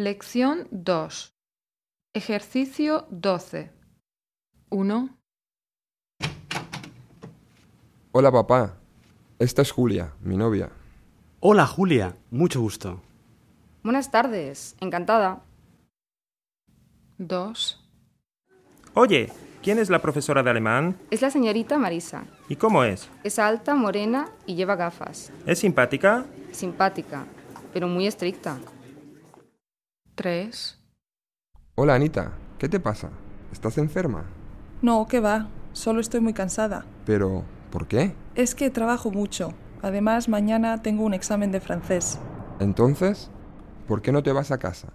Lección 2. Ejercicio 12. 1, Hola papá, esta es Julia, mi novia. Hola Julia, mucho gusto. Buenas tardes, encantada. 2, Oye, ¿quién es la profesora de alemán? Es la señorita Marisa. ¿Y cómo es? Es alta, morena y lleva gafas. ¿Es simpática? Simpática, pero muy estricta. 3, Hola Anita, ¿qué te pasa? ¿Estás enferma? No, ¿qué va? Solo estoy muy cansada. Pero, ¿por qué? Es que trabajo mucho. Además, mañana tengo un examen de francés. Entonces, ¿por qué no te vas a casa?